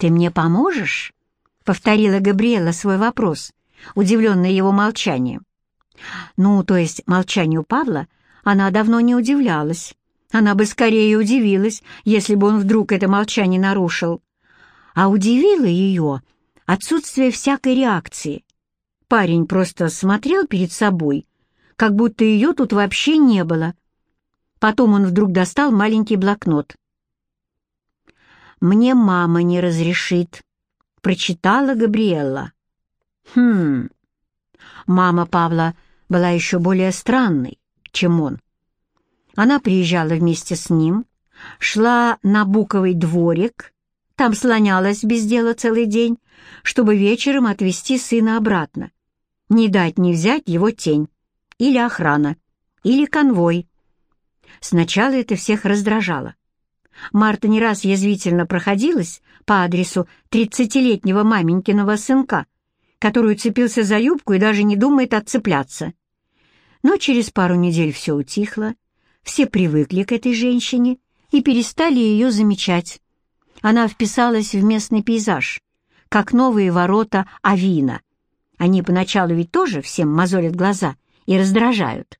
«Ты мне поможешь?» — повторила Габриэла свой вопрос, удивленная его молчанием. Ну, то есть молчанию Павла она давно не удивлялась. Она бы скорее удивилась, если бы он вдруг это молчание нарушил. А удивило ее отсутствие всякой реакции. Парень просто смотрел перед собой, как будто ее тут вообще не было. Потом он вдруг достал маленький блокнот. «Мне мама не разрешит», — прочитала Габриэлла. «Хм...» Мама Павла была еще более странной, чем он. Она приезжала вместе с ним, шла на буковый дворик, там слонялась без дела целый день, чтобы вечером отвезти сына обратно. Не дать не взять его тень, или охрана, или конвой. Сначала это всех раздражало. Марта не раз язвительно проходилась по адресу тридцатилетнего маменькиного сынка, который уцепился за юбку и даже не думает отцепляться. Но через пару недель все утихло, все привыкли к этой женщине и перестали ее замечать. Она вписалась в местный пейзаж, как новые ворота Авина. Они поначалу ведь тоже всем мозолят глаза и раздражают.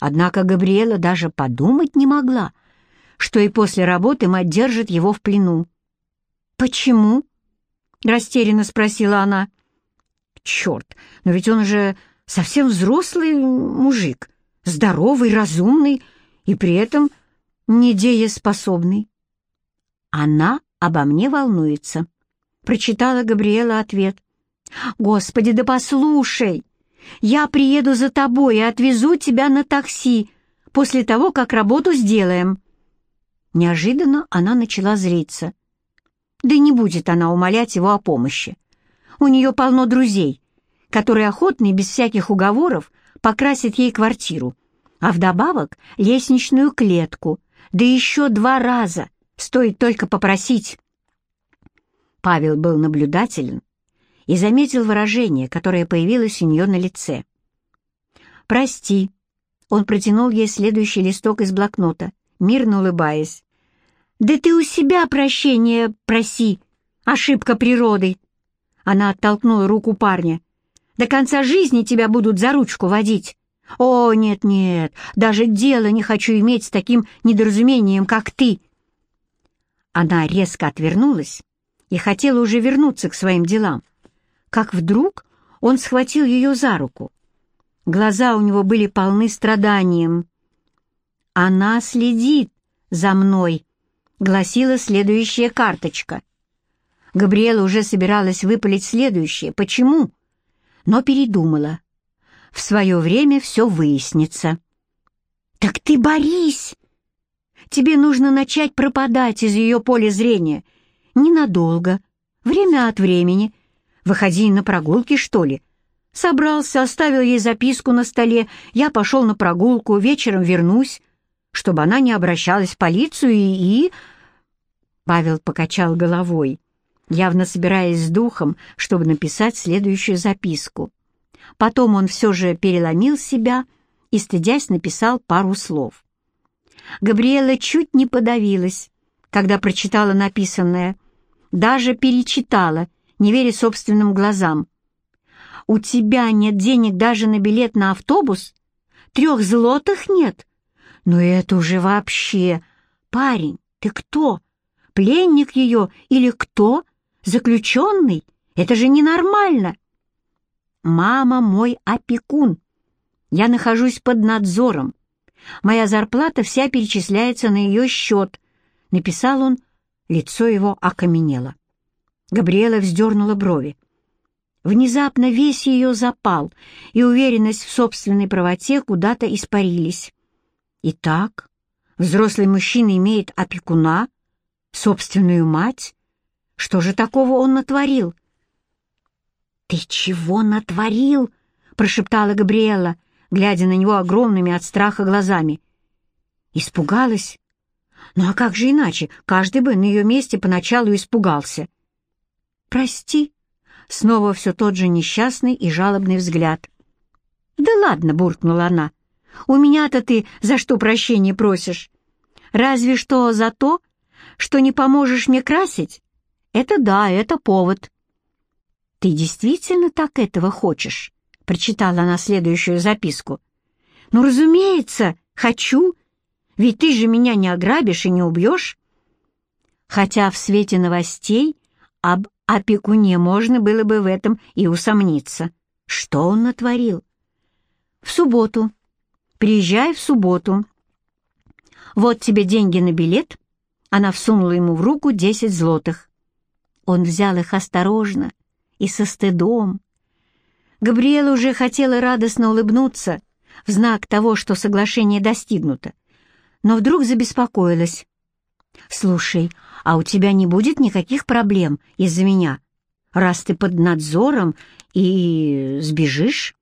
Однако Габриэла даже подумать не могла, что и после работы мать держит его в плену. «Почему?» — растерянно спросила она. «Черт, но ведь он же совсем взрослый мужик, здоровый, разумный и при этом недееспособный. Она обо мне волнуется. Прочитала Габриэла ответ. «Господи, да послушай! Я приеду за тобой и отвезу тебя на такси после того, как работу сделаем». Неожиданно она начала злиться. Да не будет она умолять его о помощи. У нее полно друзей, которые охотно и без всяких уговоров покрасят ей квартиру, а вдобавок лестничную клетку, да еще два раза, стоит только попросить. Павел был наблюдателен и заметил выражение, которое появилось у нее на лице. «Прости», — он протянул ей следующий листок из блокнота, мирно улыбаясь. «Да ты у себя прощения проси, ошибка природы!» Она оттолкнула руку парня. До конца жизни тебя будут за ручку водить. О, нет-нет, даже дело не хочу иметь с таким недоразумением, как ты. Она резко отвернулась и хотела уже вернуться к своим делам, как вдруг он схватил ее за руку. Глаза у него были полны страданием. «Она следит за мной», — гласила следующая карточка. Габриэла уже собиралась выпалить следующее. «Почему?» но передумала. В свое время все выяснится. «Так ты борись! Тебе нужно начать пропадать из ее поля зрения. Ненадолго, время от времени. Выходи на прогулки, что ли?» Собрался, оставил ей записку на столе. Я пошел на прогулку, вечером вернусь, чтобы она не обращалась в полицию и... Павел покачал головой явно собираясь с духом, чтобы написать следующую записку. Потом он все же переломил себя и, стыдясь, написал пару слов. Габриэла чуть не подавилась, когда прочитала написанное, даже перечитала, не веря собственным глазам. «У тебя нет денег даже на билет на автобус? Трех злотых нет? Ну это уже вообще... Парень, ты кто? Пленник ее или кто?» Заключенный? Это же ненормально. Мама мой опекун. Я нахожусь под надзором. Моя зарплата вся перечисляется на ее счет. Написал он, лицо его окаменело. Габриэла вздернула брови. Внезапно весь ее запал и уверенность в собственной правоте куда-то испарились. Итак, взрослый мужчина имеет опекуна, собственную мать, что же такого он натворил? «Ты чего натворил?» — прошептала Габриэла, глядя на него огромными от страха глазами. Испугалась? Ну а как же иначе? Каждый бы на ее месте поначалу испугался. «Прости», — снова все тот же несчастный и жалобный взгляд. «Да ладно», — буркнула она, — «у меня-то ты за что прощения просишь? Разве что за то, что не поможешь мне красить Это да, это повод. «Ты действительно так этого хочешь?» — прочитала она следующую записку. «Ну, разумеется, хочу, ведь ты же меня не ограбишь и не убьешь». Хотя в свете новостей об опекуне можно было бы в этом и усомниться. Что он натворил? «В субботу. Приезжай в субботу. Вот тебе деньги на билет». Она всунула ему в руку десять злотых. Он взял их осторожно, и со стыдом. Габриэла уже хотела радостно улыбнуться в знак того, что соглашение достигнуто, но вдруг забеспокоилась. «Слушай, а у тебя не будет никаких проблем из-за меня, раз ты под надзором и сбежишь?»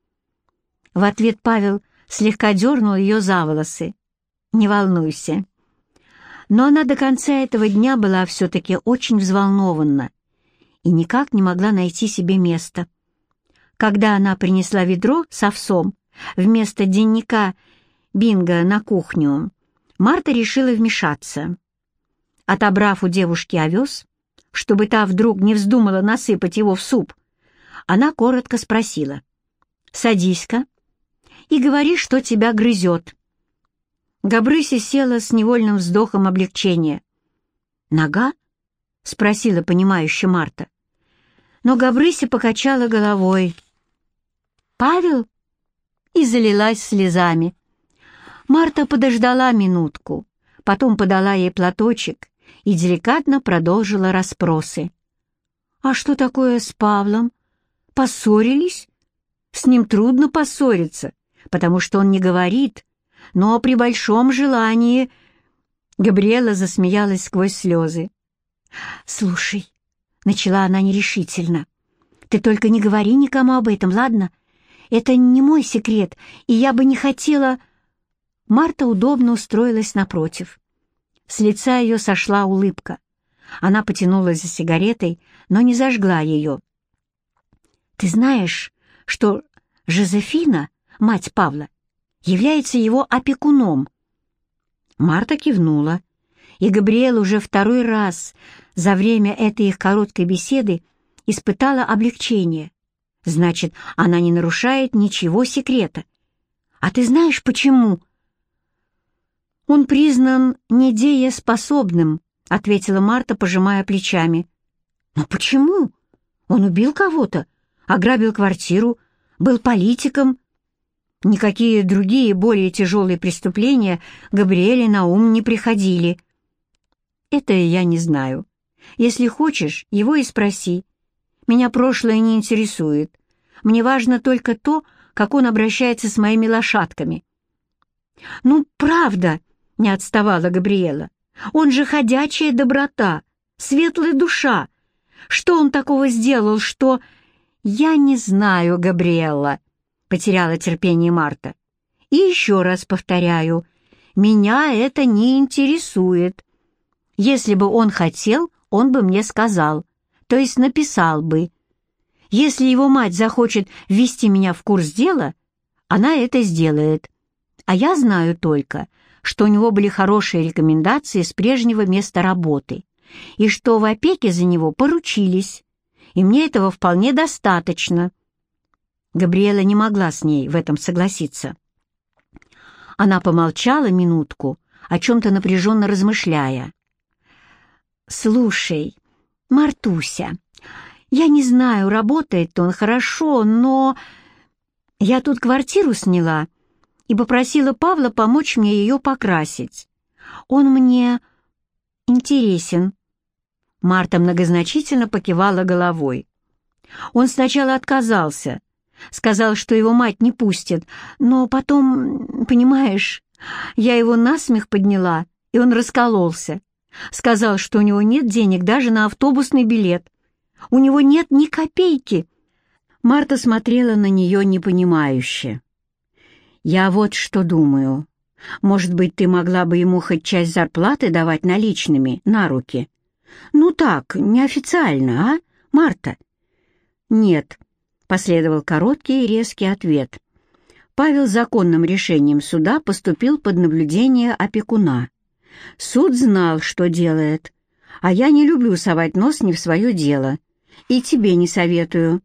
В ответ Павел слегка дернул ее за волосы. «Не волнуйся». Но она до конца этого дня была все-таки очень взволнована и никак не могла найти себе места. Когда она принесла ведро с овсом вместо денника Бинга на кухню, Марта решила вмешаться. Отобрав у девушки овес, чтобы та вдруг не вздумала насыпать его в суп, она коротко спросила. «Садись-ка и говори, что тебя грызет». Габрыся села с невольным вздохом облегчения. «Нога?» — спросила понимающая Марта но Габрыся покачала головой. «Павел?» и залилась слезами. Марта подождала минутку, потом подала ей платочек и деликатно продолжила расспросы. «А что такое с Павлом? Поссорились?» «С ним трудно поссориться, потому что он не говорит, но при большом желании...» Габриэла засмеялась сквозь слезы. «Слушай, Начала она нерешительно. «Ты только не говори никому об этом, ладно? Это не мой секрет, и я бы не хотела...» Марта удобно устроилась напротив. С лица ее сошла улыбка. Она потянулась за сигаретой, но не зажгла ее. «Ты знаешь, что Жозефина, мать Павла, является его опекуном?» Марта кивнула, и Габриэл уже второй раз за время этой их короткой беседы испытала облегчение. Значит, она не нарушает ничего секрета. А ты знаешь, почему? Он признан недееспособным, ответила Марта, пожимая плечами. Но почему? Он убил кого-то, ограбил квартиру, был политиком. Никакие другие более тяжелые преступления Габриэле на ум не приходили. Это я не знаю. Если хочешь, его и спроси. Меня прошлое не интересует. Мне важно только то, как он обращается с моими лошадками». «Ну, правда», — не отставала Габриэла. «Он же ходячая доброта, светлая душа. Что он такого сделал, что...» «Я не знаю, Габриэла», — потеряла терпение Марта. «И еще раз повторяю, меня это не интересует. Если бы он хотел, он бы мне сказал, то есть написал бы. Если его мать захочет ввести меня в курс дела, она это сделает. А я знаю только, что у него были хорошие рекомендации с прежнего места работы, и что в опеке за него поручились, и мне этого вполне достаточно. Габриэла не могла с ней в этом согласиться. Она помолчала минутку, о чем-то напряженно размышляя, «Слушай, Мартуся, я не знаю, работает он хорошо, но я тут квартиру сняла и попросила Павла помочь мне ее покрасить. Он мне интересен». Марта многозначительно покивала головой. Он сначала отказался, сказал, что его мать не пустит, но потом, понимаешь, я его насмех подняла, и он раскололся. Сказал, что у него нет денег даже на автобусный билет. У него нет ни копейки. Марта смотрела на нее непонимающе. «Я вот что думаю. Может быть, ты могла бы ему хоть часть зарплаты давать наличными, на руки? Ну так, неофициально, а, Марта?» «Нет», — последовал короткий и резкий ответ. Павел законным решением суда поступил под наблюдение опекуна. Суд знал, что делает, а я не люблю совать нос не в свое дело. И тебе не советую».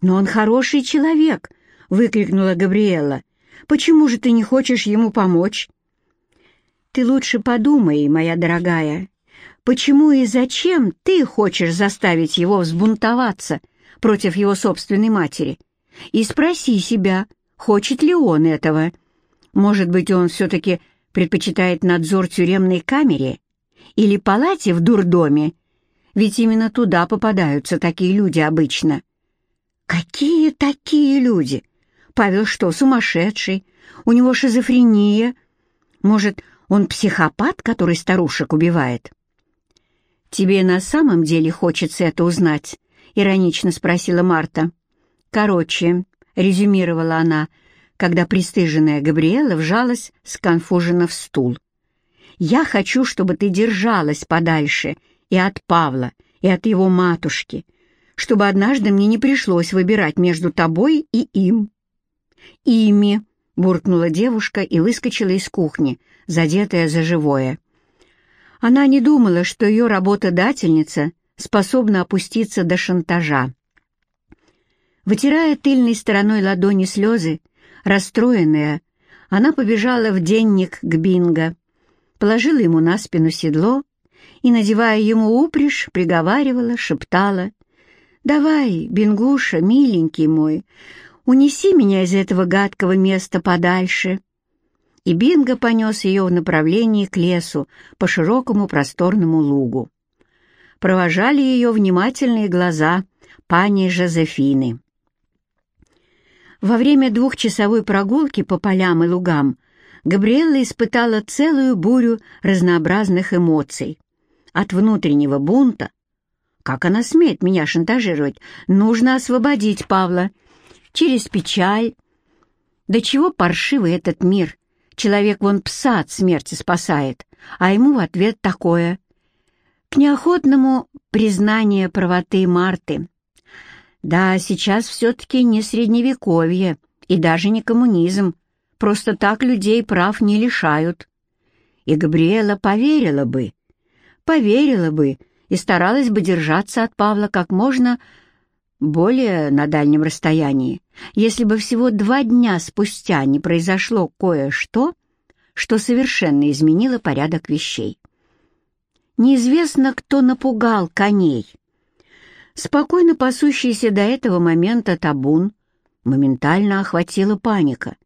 «Но он хороший человек», — выкрикнула Габриэла. «Почему же ты не хочешь ему помочь?» «Ты лучше подумай, моя дорогая, почему и зачем ты хочешь заставить его взбунтоваться против его собственной матери? И спроси себя, хочет ли он этого. Может быть, он все-таки предпочитает надзор тюремной камере или палате в дурдоме, ведь именно туда попадаются такие люди обычно. Какие такие люди? Павел что, сумасшедший? У него шизофрения? Может, он психопат, который старушек убивает? «Тебе на самом деле хочется это узнать?» — иронично спросила Марта. «Короче», — резюмировала она, когда пристыженная Габриэла вжалась сконфуженно в стул. «Я хочу, чтобы ты держалась подальше и от Павла, и от его матушки, чтобы однажды мне не пришлось выбирать между тобой и им». «Ими», — буркнула девушка и выскочила из кухни, задетая за живое. Она не думала, что ее работодательница способна опуститься до шантажа. Вытирая тыльной стороной ладони слезы, Расстроенная, она побежала в денник к Бинго, положила ему на спину седло и, надевая ему упряжь, приговаривала, шептала. «Давай, Бингуша, миленький мой, унеси меня из этого гадкого места подальше». И Бинго понес ее в направлении к лесу по широкому просторному лугу. Провожали ее внимательные глаза пани Жозефины. Во время двухчасовой прогулки по полям и лугам Габриэлла испытала целую бурю разнообразных эмоций. От внутреннего бунта «Как она смеет меня шантажировать? Нужно освободить Павла!» Через печаль «Да чего паршивый этот мир? Человек вон пса от смерти спасает, а ему в ответ такое!» К неохотному признание правоты Марты – да, сейчас все-таки не средневековье и даже не коммунизм. Просто так людей прав не лишают. И Габриэла поверила бы, поверила бы и старалась бы держаться от Павла как можно более на дальнем расстоянии, если бы всего два дня спустя не произошло кое-что, что совершенно изменило порядок вещей. Неизвестно, кто напугал коней, Спокойно пасущийся до этого момента табун моментально охватила паника.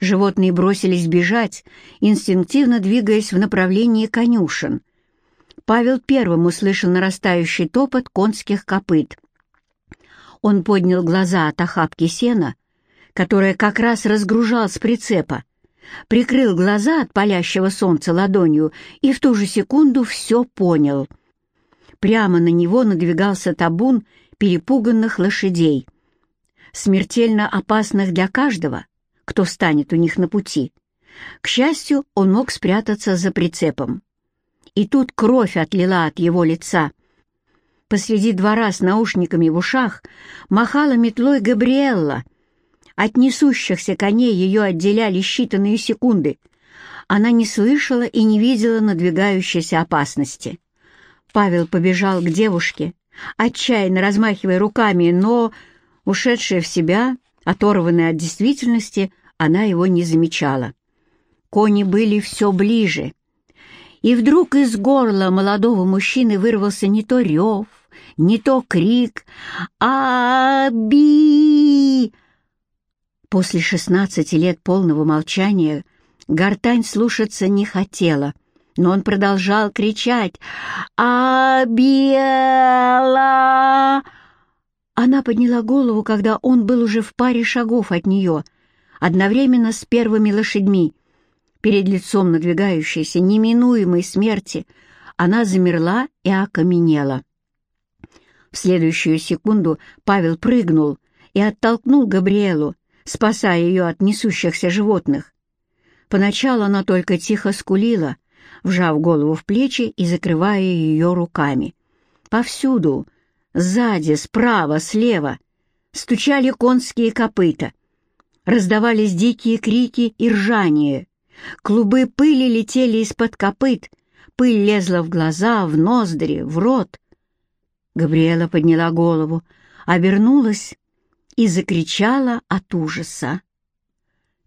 Животные бросились бежать, инстинктивно двигаясь в направлении конюшен. Павел первым услышал нарастающий топот конских копыт. Он поднял глаза от охапки сена, которая как раз разгружал с прицепа, прикрыл глаза от палящего солнца ладонью и в ту же секунду все понял — Прямо на него надвигался табун перепуганных лошадей, смертельно опасных для каждого, кто встанет у них на пути. К счастью, он мог спрятаться за прицепом. И тут кровь отлила от его лица. Посреди двора с наушниками в ушах махала метлой Габриэлла. От несущихся коней ее отделяли считанные секунды. Она не слышала и не видела надвигающейся опасности. Павел побежал к девушке, отчаянно размахивая руками, но, ушедшая в себя, оторванная от действительности, она его не замечала. Кони были все ближе. И вдруг из горла молодого мужчины вырвался не то рев, не то крик «Аби!». После шестнадцати лет полного молчания гортань слушаться не хотела — но он продолжал кричать «Абела!». Она подняла голову, когда он был уже в паре шагов от нее, одновременно с первыми лошадьми. Перед лицом надвигающейся неминуемой смерти она замерла и окаменела. В следующую секунду Павел прыгнул и оттолкнул Габриэлу, спасая ее от несущихся животных. Поначалу она только тихо скулила — вжав голову в плечи и закрывая ее руками. Повсюду, сзади, справа, слева, стучали конские копыта. Раздавались дикие крики и ржание. Клубы пыли летели из-под копыт, пыль лезла в глаза, в ноздри, в рот. Габриэла подняла голову, обернулась и закричала от ужаса.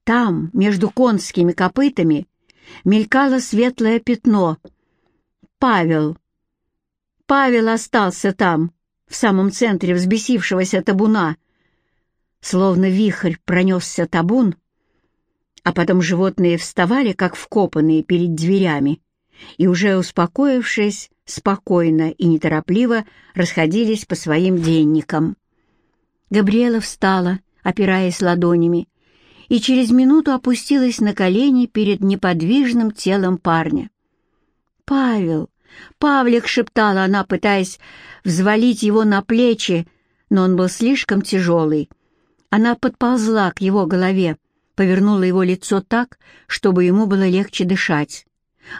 Там, между конскими копытами, мелькало светлое пятно. Павел. Павел остался там, в самом центре взбесившегося табуна. Словно вихрь пронесся табун, а потом животные вставали, как вкопанные перед дверями, и уже успокоившись, спокойно и неторопливо расходились по своим денникам. Габриэла встала, опираясь ладонями, и через минуту опустилась на колени перед неподвижным телом парня. «Павел! Павлик!» — шептала она, пытаясь взвалить его на плечи, но он был слишком тяжелый. Она подползла к его голове, повернула его лицо так, чтобы ему было легче дышать,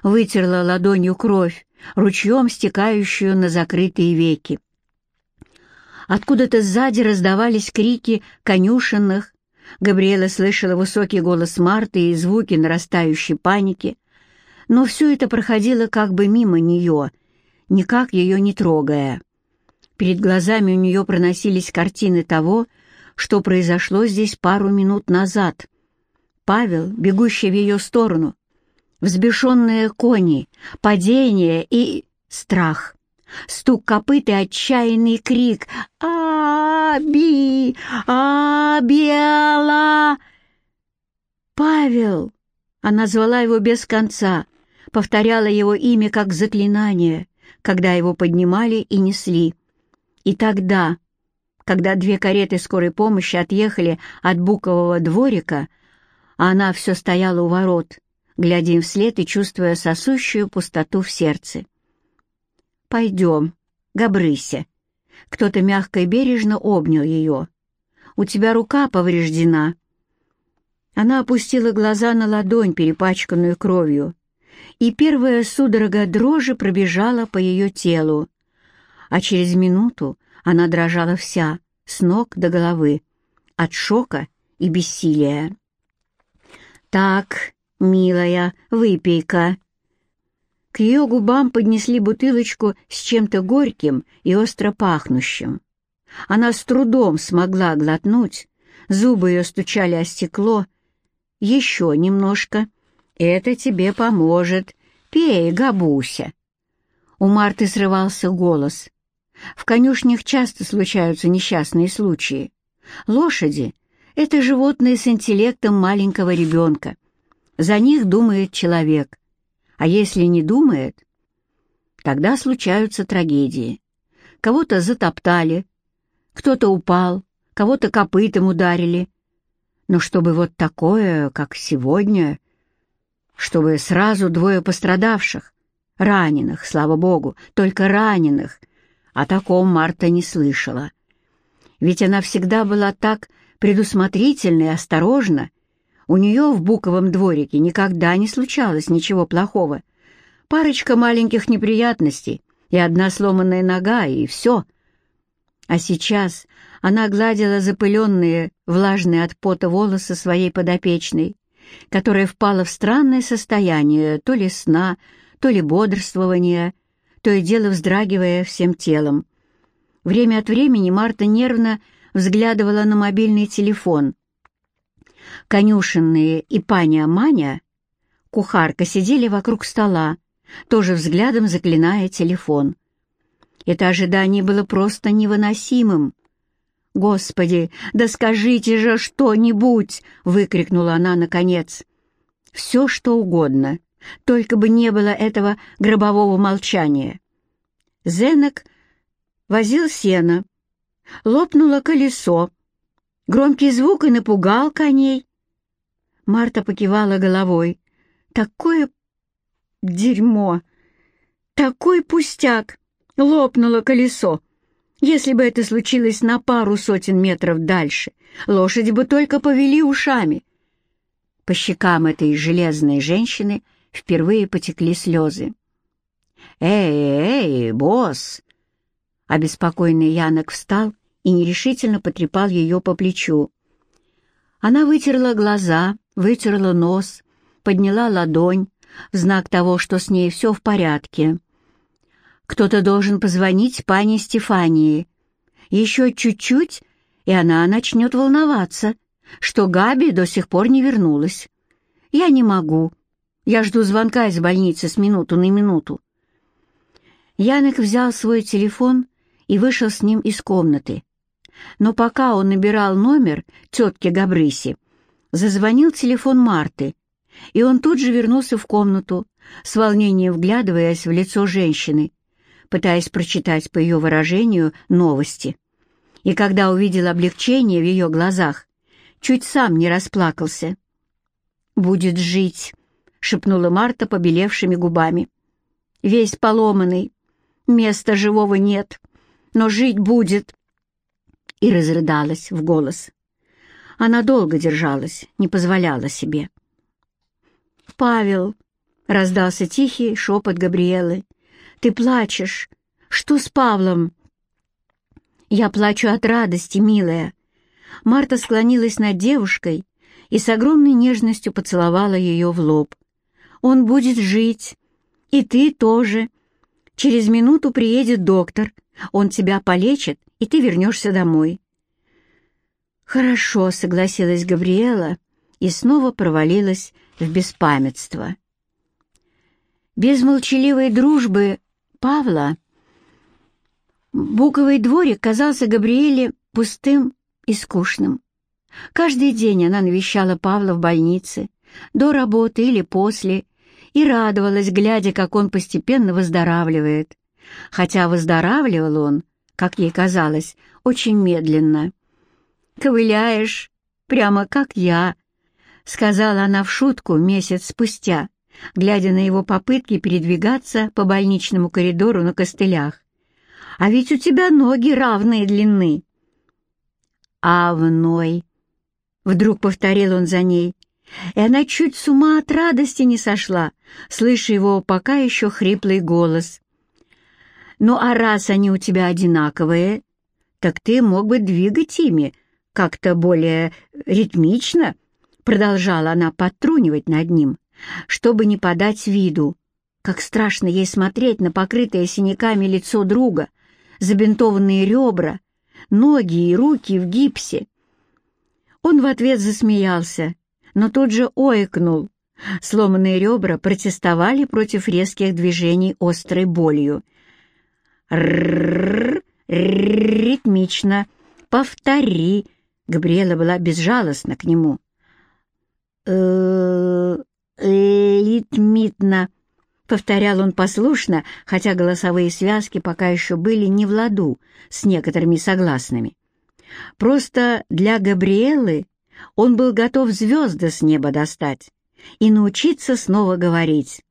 вытерла ладонью кровь, ручьем стекающую на закрытые веки. Откуда-то сзади раздавались крики конюшенных. Габриэла слышала высокий голос Марты и звуки нарастающей паники, но все это проходило как бы мимо нее, никак ее не трогая. Перед глазами у нее проносились картины того, что произошло здесь пару минут назад. Павел, бегущий в ее сторону, взбешенные кони, падение и страх. Стук копыт и отчаянный крик «Аби! Абела!» «Павел!» Она звала его без конца, повторяла его имя как заклинание, когда его поднимали и несли. И тогда, когда две кареты скорой помощи отъехали от букового дворика, она все стояла у ворот, глядя им вслед и чувствуя сосущую пустоту в сердце. «Пойдем, Габрыся». Кто-то мягко и бережно обнял ее. «У тебя рука повреждена». Она опустила глаза на ладонь, перепачканную кровью, и первая судорога дрожи пробежала по ее телу. А через минуту она дрожала вся, с ног до головы, от шока и бессилия. «Так, милая, выпей-ка». К ее губам поднесли бутылочку с чем-то горьким и остро пахнущим. Она с трудом смогла глотнуть, зубы ее стучали о стекло. «Еще немножко. Это тебе поможет. Пей, Габуся». У Марты срывался голос. В конюшнях часто случаются несчастные случаи. Лошади — это животные с интеллектом маленького ребенка. За них думает человек. А если не думает, тогда случаются трагедии. Кого-то затоптали, кто-то упал, кого-то копытом ударили. Но чтобы вот такое, как сегодня, чтобы сразу двое пострадавших, раненых, слава богу, только раненых, о таком Марта не слышала. Ведь она всегда была так предусмотрительна и осторожна, у нее в Буковом дворике никогда не случалось ничего плохого. Парочка маленьких неприятностей и одна сломанная нога, и все. А сейчас она гладила запыленные, влажные от пота волосы своей подопечной, которая впала в странное состояние то ли сна, то ли бодрствования, то и дело вздрагивая всем телом. Время от времени Марта нервно взглядывала на мобильный телефон — Конюшенные и паня Маня, кухарка, сидели вокруг стола, тоже взглядом заклиная телефон. Это ожидание было просто невыносимым. «Господи, да скажите же что-нибудь!» — выкрикнула она наконец. «Все, что угодно, только бы не было этого гробового молчания». Зенок возил сено. Лопнуло колесо. Громкий звук и напугал коней. Марта покивала головой. «Такое дерьмо! Такой пустяк! Лопнуло колесо! Если бы это случилось на пару сотен метров дальше, лошади бы только повели ушами!» По щекам этой железной женщины впервые потекли слезы. «Эй, эй, босс!» Обеспокоенный Янок встал и нерешительно потрепал ее по плечу. Она вытерла глаза, вытерла нос, подняла ладонь, в знак того, что с ней все в порядке. Кто-то должен позвонить пане Стефании. Еще чуть-чуть, и она начнет волноваться, что Габи до сих пор не вернулась. Я не могу. Я жду звонка из больницы с минуту на минуту. Янек взял свой телефон и вышел с ним из комнаты. Но пока он набирал номер тетки Габрыси, зазвонил телефон Марты, и он тут же вернулся в комнату, с волнением вглядываясь в лицо женщины, пытаясь прочитать по ее выражению новости. И когда увидел облегчение в ее глазах, чуть сам не расплакался. «Будет жить», — шепнула Марта побелевшими губами. «Весь поломанный, места живого нет, но жить будет». И разрыдалась в голос. Она долго держалась, не позволяла себе. «Павел!» — раздался тихий шепот Габриэлы. «Ты плачешь. Что с Павлом?» «Я плачу от радости, милая». Марта склонилась над девушкой и с огромной нежностью поцеловала ее в лоб. «Он будет жить. И ты тоже. Через минуту приедет доктор. Он тебя полечит, и ты вернешься домой». «Хорошо», — согласилась Габриэла и снова провалилась в беспамятство. Без молчаливой дружбы Павла Буковый дворик казался Габриэле пустым и скучным. Каждый день она навещала Павла в больнице, до работы или после, и радовалась, глядя, как он постепенно выздоравливает. Хотя выздоравливал он, как ей казалось, очень медленно. «Ковыляешь, прямо как я», — сказала она в шутку месяц спустя, глядя на его попытки передвигаться по больничному коридору на костылях. «А ведь у тебя ноги равной длины». «Авной», — вдруг повторил он за ней, и она чуть с ума от радости не сошла, слыша его пока еще хриплый голос. «Ну а раз они у тебя одинаковые, так ты мог бы двигать ими как-то более ритмично», Продолжала она подтрунивать над ним, чтобы не подать виду, как страшно ей смотреть на покрытое синяками лицо друга, забинтованные ребра, ноги и руки в гипсе. Он в ответ засмеялся, но тут же ойкнул. Сломанные ребра протестовали против резких движений острой болью. «Р-р-р, ритмично, повтори!» Габриэла была безжалостна к нему литмитно», — повторял он послушно, хотя голосовые связки пока еще были не в ладу с некоторыми согласными. Просто для Габриэлы он был готов звезды с неба достать и научиться снова говорить.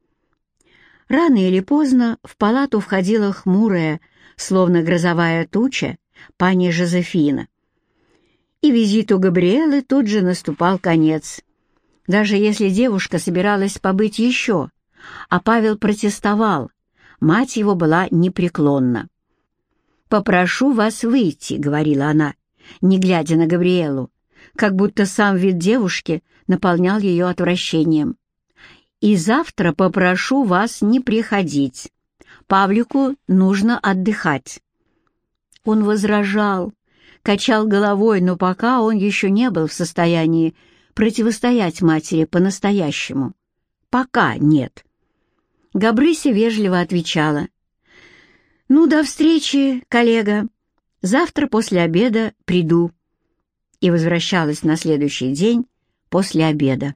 Рано или поздно в палату входила хмурая, словно грозовая туча, пани Жозефина. И визиту Габриэлы тут же наступал конец — даже если девушка собиралась побыть еще, а Павел протестовал, мать его была непреклонна. «Попрошу вас выйти», — говорила она, не глядя на Габриэлу, как будто сам вид девушки наполнял ее отвращением. «И завтра попрошу вас не приходить. Павлику нужно отдыхать». Он возражал, качал головой, но пока он еще не был в состоянии противостоять матери по-настоящему. Пока нет. Габрыся вежливо отвечала. «Ну, до встречи, коллега. Завтра после обеда приду». И возвращалась на следующий день после обеда.